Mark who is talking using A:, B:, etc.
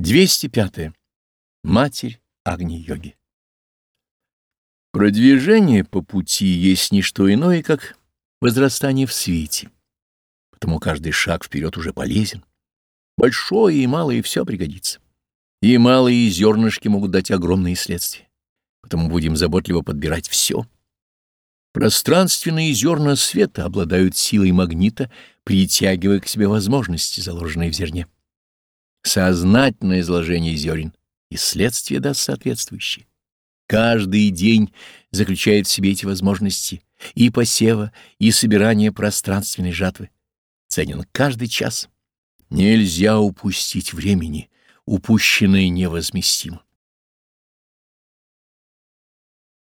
A: 205. Матерь Агни-йоги Продвижение по пути есть не что иное, как возрастание в свете. Потому каждый шаг вперед уже полезен. Большое и малое все пригодится. И малые зернышки могут дать огромные следствия. Потому будем заботливо подбирать все. Пространственные зерна света обладают силой магнита, притягивая к себе возможности, заложенные в зерне сознательное изложение зерен, и следствие даст соответствующее. Каждый день заключает в себе эти возможности и посева, и собирания пространственной жатвы. Ценен каждый час. Нельзя упустить времени, упущенное невозместимо.